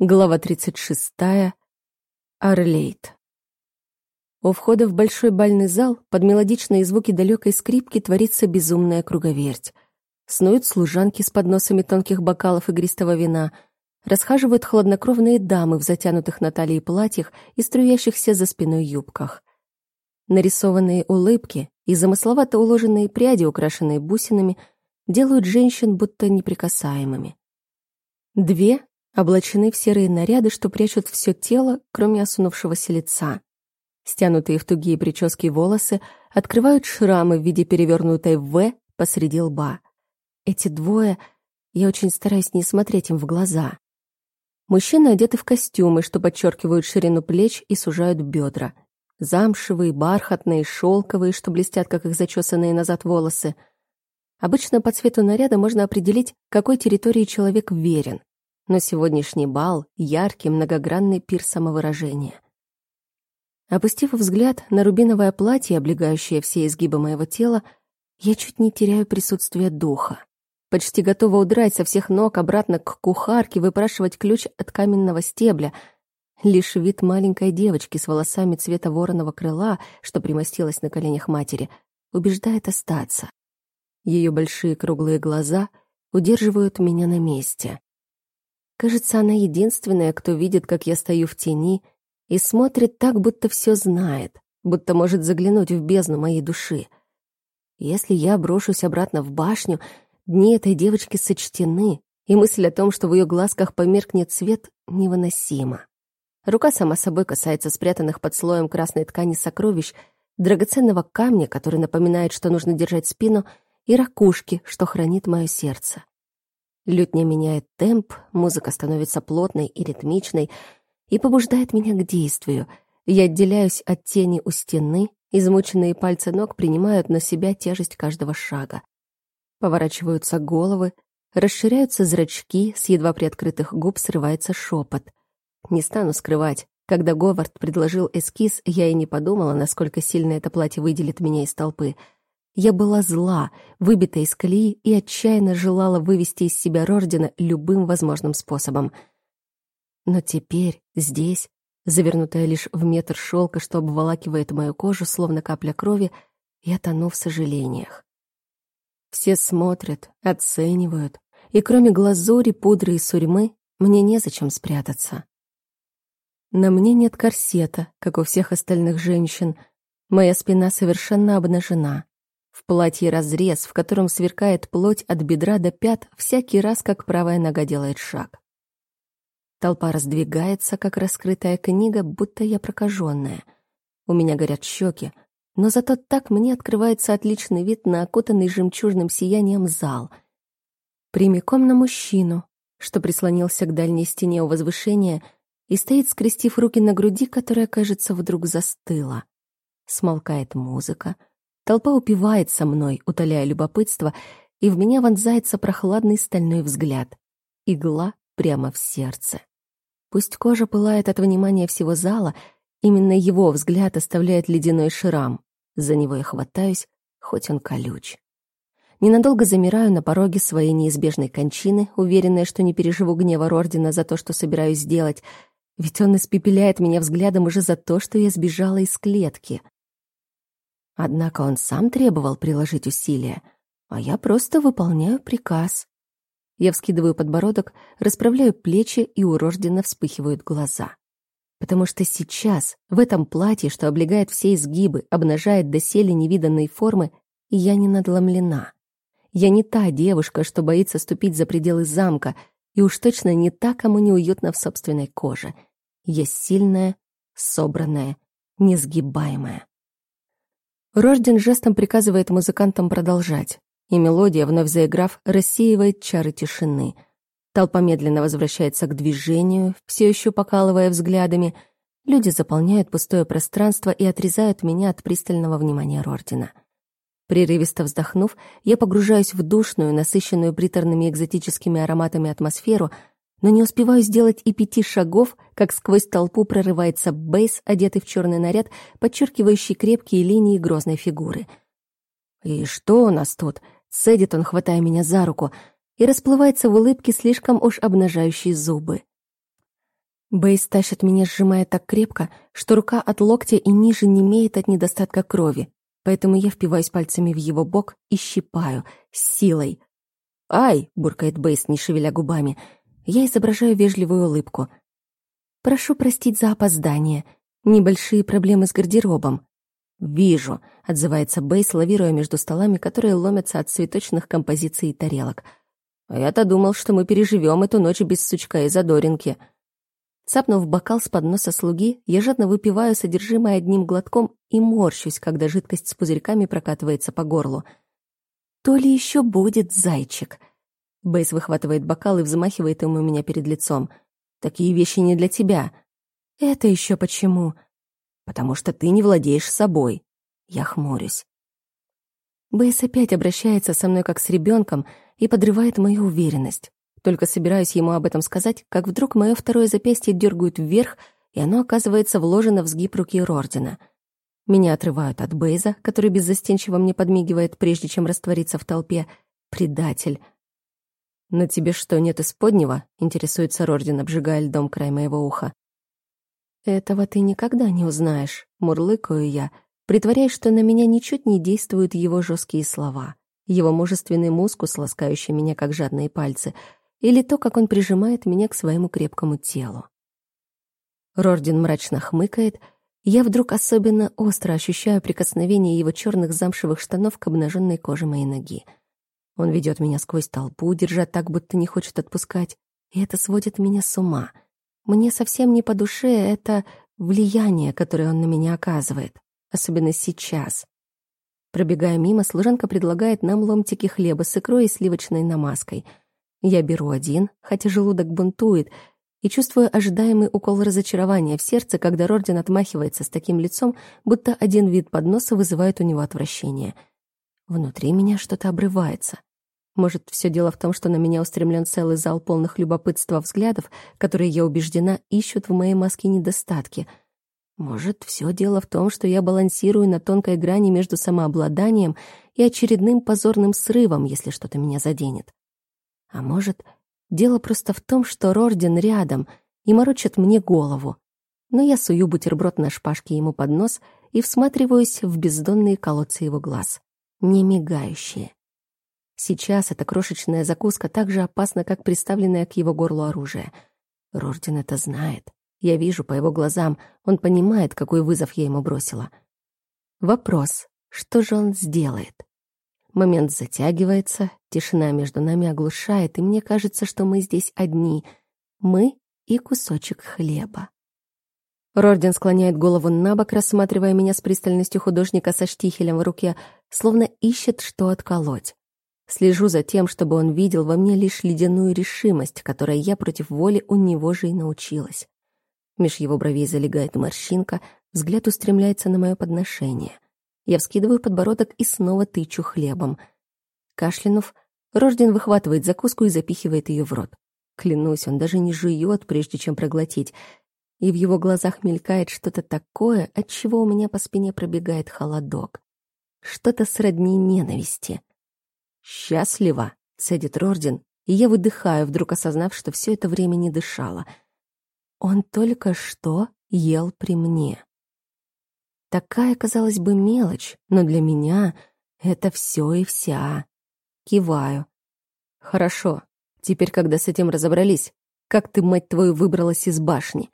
Глава 36. Орлейт. У входа в большой бальный зал под мелодичные звуки далекой скрипки творится безумная круговерть. Снуют служанки с подносами тонких бокалов игристого вина, расхаживают хладнокровные дамы в затянутых на талии платьях и струящихся за спиной юбках. Нарисованные улыбки и замысловато уложенные пряди, украшенные бусинами, делают женщин будто неприкасаемыми. Две облачены в серые наряды, что прячут все тело, кроме осунувшегося лица. Стянутые в тугие прически волосы открывают шрамы в виде перевернутой «В» посреди лба. Эти двое... Я очень стараюсь не смотреть им в глаза. Мужчины одеты в костюмы, что подчеркивают ширину плеч и сужают бедра. Замшевые, бархатные, шелковые, что блестят, как их зачесанные назад волосы. Обычно по цвету наряда можно определить, какой территории человек верен но сегодняшний бал — яркий, многогранный пир самовыражения. Опустив взгляд на рубиновое платье, облегающее все изгибы моего тела, я чуть не теряю присутствие духа. Почти готова удрать со всех ног обратно к кухарке, выпрашивать ключ от каменного стебля. Лишь вид маленькой девочки с волосами цвета вороного крыла, что примостилась на коленях матери, убеждает остаться. Ее большие круглые глаза удерживают меня на месте. Кажется, она единственная, кто видит, как я стою в тени, и смотрит так, будто все знает, будто может заглянуть в бездну моей души. Если я брошусь обратно в башню, дни этой девочки сочтены, и мысль о том, что в ее глазках померкнет свет, невыносима. Рука сама собой касается спрятанных под слоем красной ткани сокровищ, драгоценного камня, который напоминает, что нужно держать спину, и ракушки, что хранит мое сердце. Лютня меняет темп, музыка становится плотной и ритмичной и побуждает меня к действию. Я отделяюсь от тени у стены, измученные пальцы ног принимают на себя тяжесть каждого шага. Поворачиваются головы, расширяются зрачки, с едва приоткрытых губ срывается шепот. Не стану скрывать, когда Говард предложил эскиз, я и не подумала, насколько сильно это платье выделит меня из толпы — я была зла, выбита из колеи и отчаянно желала вывести из себя Рордина любым возможным способом. Но теперь, здесь, завернутая лишь в метр шелка, что обволакивает мою кожу, словно капля крови, я тону в сожалениях. Все смотрят, оценивают, и кроме глазури, пудры и сурьмы мне незачем спрятаться. На мне нет корсета, как у всех остальных женщин. Моя спина совершенно обнажена. В платье разрез, в котором сверкает плоть от бедра до пят, всякий раз, как правая нога делает шаг. Толпа раздвигается, как раскрытая книга, будто я прокаженная. У меня горят щеки, но зато так мне открывается отличный вид на окутанный жемчужным сиянием зал. Прямиком на мужчину, что прислонился к дальней стене у возвышения и стоит, скрестив руки на груди, которая, кажется, вдруг застыла. Смолкает музыка — Толпа упивается мной, утоляя любопытство, и в меня вонзается прохладный стальной взгляд. Игла прямо в сердце. Пусть кожа пылает от внимания всего зала, именно его взгляд оставляет ледяной шрам. За него я хватаюсь, хоть он колюч. Ненадолго замираю на пороге своей неизбежной кончины, уверенная, что не переживу гнева Рордина за то, что собираюсь сделать, ведь он испепеляет меня взглядом уже за то, что я сбежала из клетки. Однако он сам требовал приложить усилия, а я просто выполняю приказ. Я вскидываю подбородок, расправляю плечи, и у Рождена вспыхивают глаза. Потому что сейчас, в этом платье, что облегает все изгибы, обнажает доселе невиданной формы, я не надломлена. Я не та девушка, что боится ступить за пределы замка, и уж точно не та, кому неуютно в собственной коже. Я сильная, собранная, несгибаемая. Рожден жестом приказывает музыкантам продолжать, и мелодия, вновь заиграв, рассеивает чары тишины. Толпа медленно возвращается к движению, все еще покалывая взглядами. Люди заполняют пустое пространство и отрезают меня от пристального внимания Рордина. Прерывисто вздохнув, я погружаюсь в душную, насыщенную приторными экзотическими ароматами атмосферу — но не успеваю сделать и пяти шагов, как сквозь толпу прорывается Бейс, одетый в черный наряд, подчеркивающий крепкие линии грозной фигуры. «И что у нас тут?» — цедит он, хватая меня за руку, и расплывается в улыбке слишком уж обнажающие зубы. Бейс тащит меня, сжимая так крепко, что рука от локтя и ниже не имеет от недостатка крови, поэтому я впиваюсь пальцами в его бок и щипаю, с силой. «Ай!» — буркает Бейс, не шевеля губами. Я изображаю вежливую улыбку. «Прошу простить за опоздание. Небольшие проблемы с гардеробом». «Вижу», — отзывается Бейс, лавируя между столами, которые ломятся от цветочных композиций и тарелок. «А я-то думал, что мы переживем эту ночь без сучка и задоринки». Цапнув бокал с подноса слуги, я жадно выпиваю содержимое одним глотком и морщусь, когда жидкость с пузырьками прокатывается по горлу. «То ли еще будет зайчик?» Бейс выхватывает бокал и взмахивает им у меня перед лицом. «Такие вещи не для тебя». «Это еще почему?» «Потому что ты не владеешь собой». Я хмурюсь. Бейс опять обращается со мной как с ребенком и подрывает мою уверенность. Только собираюсь ему об этом сказать, как вдруг мое второе запястье дергают вверх, и оно оказывается вложено в сгиб руки Рордина. Меня отрывают от Бейза, который беззастенчиво мне подмигивает, прежде чем раствориться в толпе. Предатель. «На тебе что, нет исподнего?» — интересуется Рордин, обжигая льдом край моего уха. «Этого ты никогда не узнаешь», — мурлыкаю я, притворяясь, что на меня ничуть не действуют его жесткие слова, его мужественный мускус, ласкающий меня, как жадные пальцы — или то, как он прижимает меня к своему крепкому телу. Рордин мрачно хмыкает, я вдруг особенно остро ощущаю прикосновение его черных замшевых штанов к обнаженной коже моей ноги. Он ведет меня сквозь толпу, держа так, будто не хочет отпускать, и это сводит меня с ума. Мне совсем не по душе это влияние, которое он на меня оказывает, особенно сейчас. Пробегая мимо, служанка предлагает нам ломтики хлеба с икрой и сливочной намазкой — я беру один, хотя желудок бунтует, и чувствую ожидаемый укол разочарования в сердце, когда Рордин отмахивается с таким лицом, будто один вид подноса вызывает у него отвращение. Внутри меня что-то обрывается. Может, все дело в том, что на меня устремлен целый зал полных любопытства взглядов, которые, я убеждена, ищут в моей маске недостатки. Может, все дело в том, что я балансирую на тонкой грани между самообладанием и очередным позорным срывом, если что-то меня заденет. А может, дело просто в том, что Рордин рядом и морочит мне голову. Но я сую бутерброд на шпажке ему под нос и всматриваюсь в бездонные колодцы его глаз, не мигающие. Сейчас эта крошечная закуска так же опасна, как приставленное к его горлу оружие. Рордин это знает. Я вижу по его глазам, он понимает, какой вызов я ему бросила. Вопрос, что же он сделает? Момент затягивается, тишина между нами оглушает, и мне кажется, что мы здесь одни. Мы и кусочек хлеба. Рорден склоняет голову на бок, рассматривая меня с пристальностью художника со штихелем в руке, словно ищет, что отколоть. Слежу за тем, чтобы он видел во мне лишь ледяную решимость, которой я против воли у него же и научилась. Меж его бровей залегает морщинка, взгляд устремляется на мое подношение — я вскидываю подбородок и снова тычу хлебом. Кашлянув, Рожден выхватывает закуску и запихивает ее в рот. Клянусь, он даже не жует, прежде чем проглотить. И в его глазах мелькает что-то такое, от чего у меня по спине пробегает холодок. Что-то сродни ненависти. «Счастливо!» — цедит Рорден, и я выдыхаю, вдруг осознав, что все это время не дышала. Он только что ел при мне. Такая, казалось бы, мелочь, но для меня это все и вся. Киваю. Хорошо. Теперь, когда с этим разобрались, как ты, мать твою, выбралась из башни?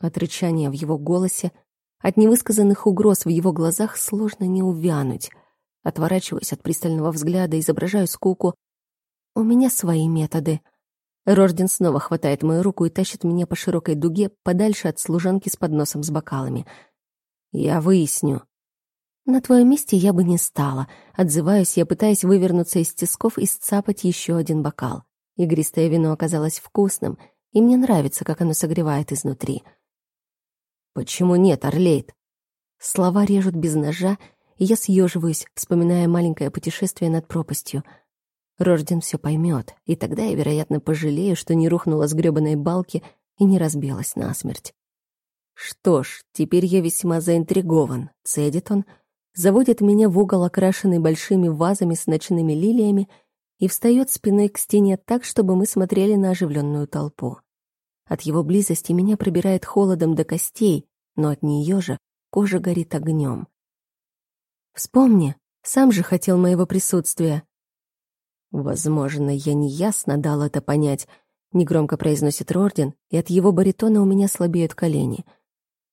От рычания в его голосе, от невысказанных угроз в его глазах сложно не увянуть. Отворачиваюсь от пристального взгляда, изображаю скуку. У меня свои методы. Рожден снова хватает мою руку и тащит меня по широкой дуге подальше от служанки с подносом с бокалами — я выясню. На твоем месте я бы не стала. Отзываюсь я, пытаясь вывернуться из тисков и сцапать еще один бокал. Игристое вино оказалось вкусным, и мне нравится, как оно согревает изнутри. Почему нет, Орлейд? Слова режут без ножа, я съеживаюсь, вспоминая маленькое путешествие над пропастью. Рожден все поймет, и тогда я, вероятно, пожалею, что не рухнула с гребаной балки и не разбилась насмерть. Что ж, теперь я весьма заинтригован. Цедит он, заводит меня в угол, окрашенный большими вазами с ночными лилиями, и встает спиной к стене так, чтобы мы смотрели на оживленную толпу. От его близости меня пробирает холодом до костей, но от нее же кожа горит огнем. Вспомни, сам же хотел моего присутствия. Возможно, я неясно дал это понять, негромко произносит Рорден, и от его баритона у меня слабеют колени.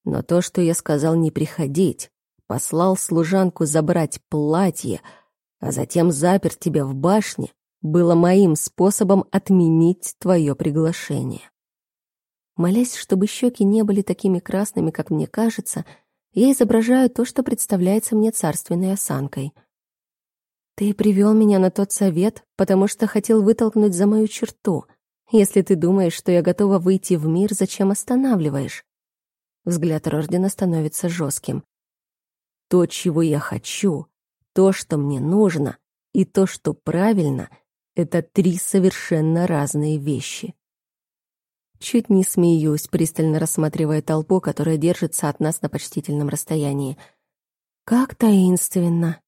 Но то, что я сказал не приходить, послал служанку забрать платье, а затем запер тебя в башне, было моим способом отменить твое приглашение. Молясь, чтобы щеки не были такими красными, как мне кажется, я изображаю то, что представляется мне царственной осанкой. Ты привел меня на тот совет, потому что хотел вытолкнуть за мою черту. Если ты думаешь, что я готова выйти в мир, зачем останавливаешь? Взгляд Рождена становится жестким. То, чего я хочу, то, что мне нужно, и то, что правильно — это три совершенно разные вещи. Чуть не смеюсь, пристально рассматривая толпу, которая держится от нас на почтительном расстоянии. Как таинственно!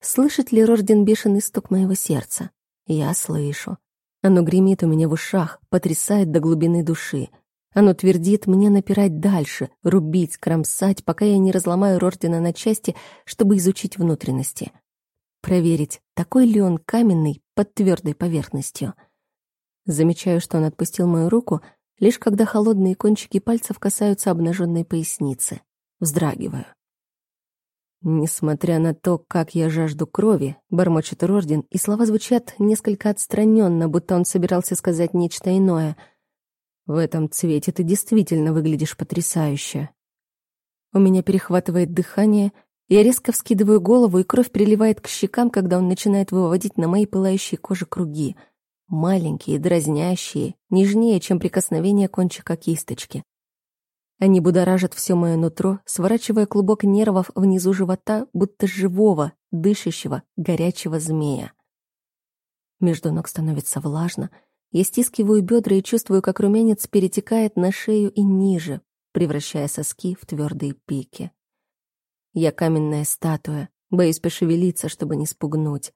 Слышит ли Рожден бешеный стук моего сердца? Я слышу. Оно гремит у меня в ушах, потрясает до глубины души. Оно твердит мне напирать дальше, рубить, кромсать, пока я не разломаю Рождена на части, чтобы изучить внутренности. Проверить, такой ли он каменный под твердой поверхностью. Замечаю, что он отпустил мою руку, лишь когда холодные кончики пальцев касаются обнаженной поясницы. Вздрагиваю. Несмотря на то, как я жажду крови, бормочет Рордин, и слова звучат несколько отстраненно, будто он собирался сказать нечто иное. В этом цвете ты действительно выглядишь потрясающе. У меня перехватывает дыхание, я резко вскидываю голову, и кровь приливает к щекам, когда он начинает выводить на моей пылающей коже круги. Маленькие, дразнящие, нежнее, чем прикосновение кончика кисточки. Они будоражат все мое нутро, сворачивая клубок нервов внизу живота, будто живого, дышащего, горячего змея. Между ног становится влажно. Я стискиваю бедра и чувствую, как румянец перетекает на шею и ниже, превращая соски в твердые пики. Я каменная статуя, боюсь пошевелиться, чтобы не спугнуть.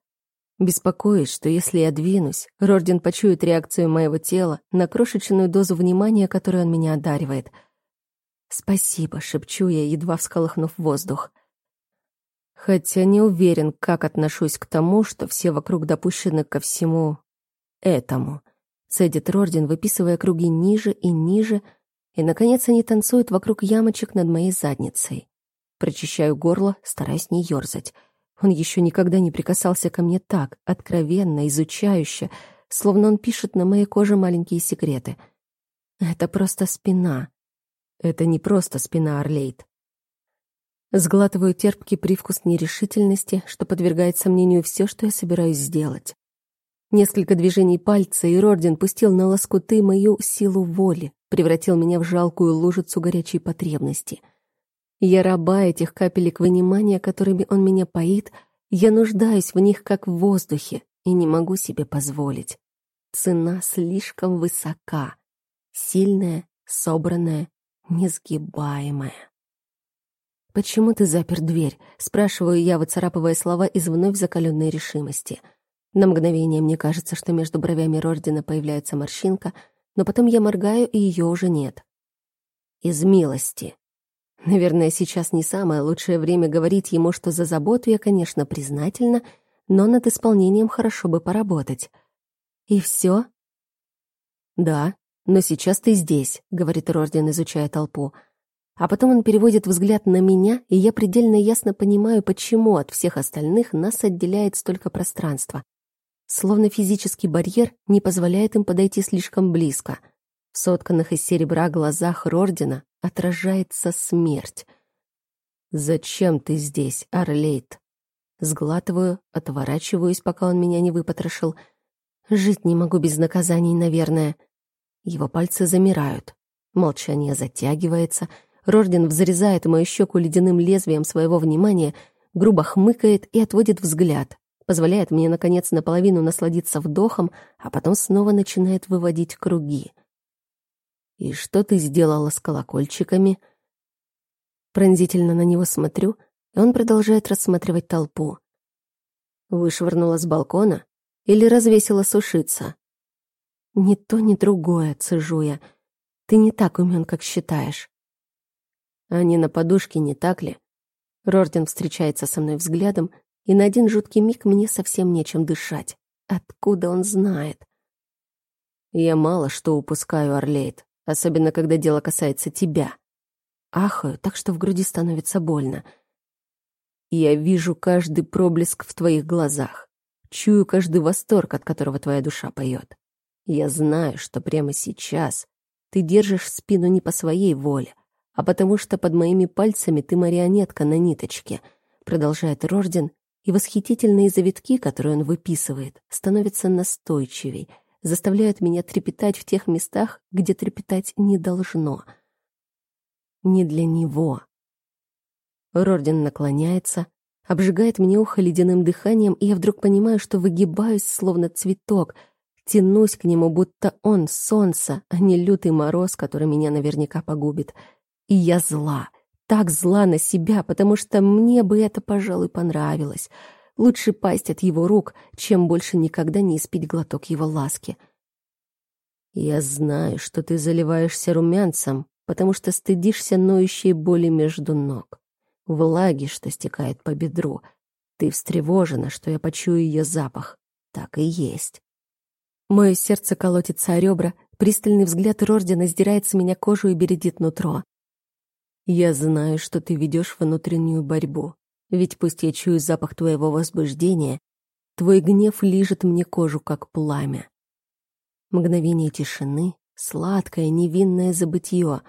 Беспокоюсь, что если я двинусь, Рорден почует реакцию моего тела на крошечную дозу внимания, которую он меня одаривает. «Спасибо», — шепчу я, едва всколыхнув воздух. Хотя не уверен, как отношусь к тому, что все вокруг допущены ко всему этому. Цедит Рорден, выписывая круги ниже и ниже, и, наконец, они танцуют вокруг ямочек над моей задницей. Прочищаю горло, стараясь не ёрзать. Он еще никогда не прикасался ко мне так, откровенно, изучающе, словно он пишет на моей коже маленькие секреты. Это просто спина. Это не просто спина, Орлейд. Сглатываю терпкий привкус нерешительности, что подвергает сомнению все, что я собираюсь сделать. Несколько движений пальца, и Рорден пустил на лоскуты мою силу воли, превратил меня в жалкую лужицу горячей потребности — я раба этих капелек внимания, которыми он меня поит, я нуждаюсь в них как в воздухе и не могу себе позволить. Цена слишком высока, сильная, собранная, несгибаемая. «Почему ты запер дверь?» — спрашиваю я, выцарапывая слова из вновь закаленной решимости. На мгновение мне кажется, что между бровями Рордина появляется морщинка, но потом я моргаю, и ее уже нет. «Из милости», Наверное, сейчас не самое лучшее время говорить ему, что за заботу я, конечно, признательна, но над исполнением хорошо бы поработать. И все? Да, но сейчас ты здесь, говорит Рожден, изучая толпу. А потом он переводит взгляд на меня, и я предельно ясно понимаю, почему от всех остальных нас отделяет столько пространства. Словно физический барьер не позволяет им подойти слишком близко. В сотканных из серебра глазах Рордена отражается смерть. «Зачем ты здесь, Орлейд?» Сглатываю, отворачиваюсь, пока он меня не выпотрошил. Жить не могу без наказаний, наверное. Его пальцы замирают. Молчание затягивается. Рожден взрезает мою щеку ледяным лезвием своего внимания, грубо хмыкает и отводит взгляд. Позволяет мне, наконец, наполовину насладиться вдохом, а потом снова начинает выводить круги — «И что ты сделала с колокольчиками?» Пронзительно на него смотрю, и он продолжает рассматривать толпу. Вышвырнула с балкона или развесила сушиться? Ни то, ни другое, цежу я. Ты не так умен, как считаешь. Они на подушке, не так ли? Рорден встречается со мной взглядом, и на один жуткий миг мне совсем нечем дышать. Откуда он знает? Я мало что упускаю, Орлейд, особенно когда дело касается тебя. Ахаю, так что в груди становится больно. Я вижу каждый проблеск в твоих глазах, чую каждый восторг, от которого твоя душа поет. Я знаю, что прямо сейчас ты держишь спину не по своей воле, а потому что под моими пальцами ты марионетка на ниточке, продолжает Рорден, и восхитительные завитки, которые он выписывает, становятся настойчивей, заставляют меня трепетать в тех местах, где трепетать не должно. Не для него. Рорден наклоняется, обжигает мне ухо ледяным дыханием, и я вдруг понимаю, что выгибаюсь, словно цветок, тянусь к нему, будто он — солнце, а не лютый мороз, который меня наверняка погубит. И я зла, так зла на себя, потому что мне бы это, пожалуй, понравилось. Лучше пасть от его рук, чем больше никогда не испить глоток его ласки. Я знаю, что ты заливаешься румянцем, потому что стыдишься ноющей боли между ног, влаги, что стекает по бедру. Ты встревожена, что я почую ее запах. Так и есть. Мое сердце колотится о ребра, пристальный взгляд Рордина сдирает с меня кожу и бередит нутро. Я знаю, что ты ведешь внутреннюю борьбу. Ведь пусть я чую запах твоего возбуждения, твой гнев лижет мне кожу, как пламя. Мгновение тишины, сладкое, невинное забытье,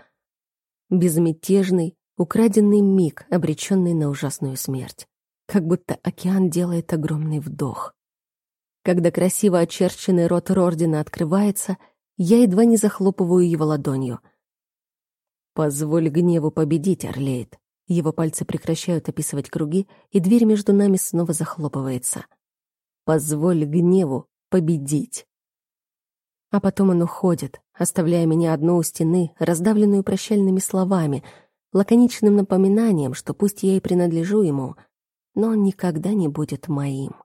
безмятежный, украденный миг, обреченный на ужасную смерть. Как будто океан делает огромный вдох. Когда красиво очерченный рот Рордина открывается, я едва не захлопываю его ладонью — «Позволь гневу победить, Орлейд». Его пальцы прекращают описывать круги, и дверь между нами снова захлопывается. «Позволь гневу победить». А потом он уходит, оставляя меня одну у стены, раздавленную прощальными словами, лаконичным напоминанием, что пусть я и принадлежу ему, но он никогда не будет моим.